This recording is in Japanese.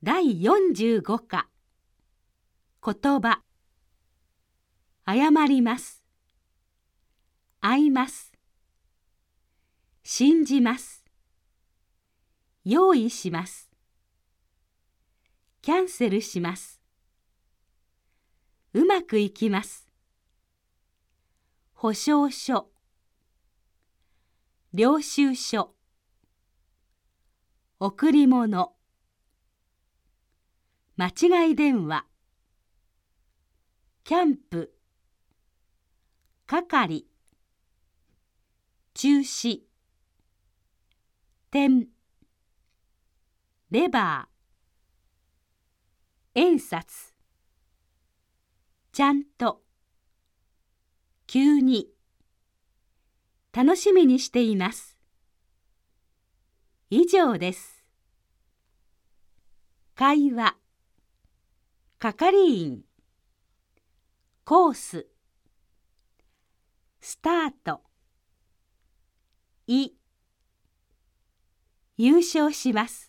第45課。言葉。謝ります。会います。信じます。用意します。キャンセルします。うまくいきます。保証書。領収書。贈り物。間違い電話。キャンプ。係。中止。点。レバー。演札ちゃんと。急に。楽しみにしています。以上です。会話。係員。コース。スタート。い。優勝します。